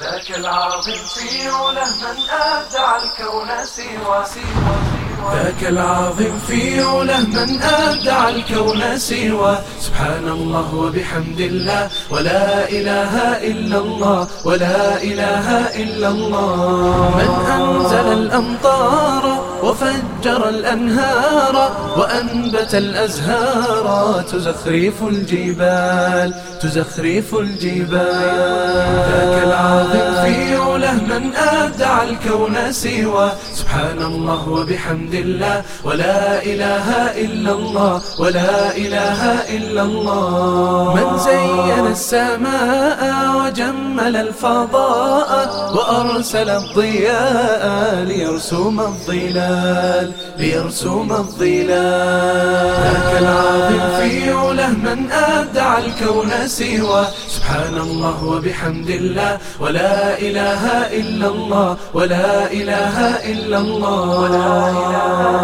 ذاك العظيم في عله من أبدع الكون سوى ذاك العظيم في عله من أبدع الكون سوى. سبحان الله وبحمد الله. ولا إله إلا الله. ولا إله إلا الله. من أنزل الأمطار وفجر الأنهار وأنبت الأزهار. تزخرف الجبال تزخرف الجبال. ذاك العظيم في عله من أبدع الكون سوى. سبحان الله وبحمد الله. ولا إله إلا الله. ولا إله إلا الله. من زين السماء وجمل الفضاء وأرسل الضياء ليرسم الظلال ليرسم الظلال. ذاك العظيم في عله من أبدع الكون سوى. سبحان الله وبحمد الله. ولا إله إلا الله. ولا إله إلا الله. ولا إله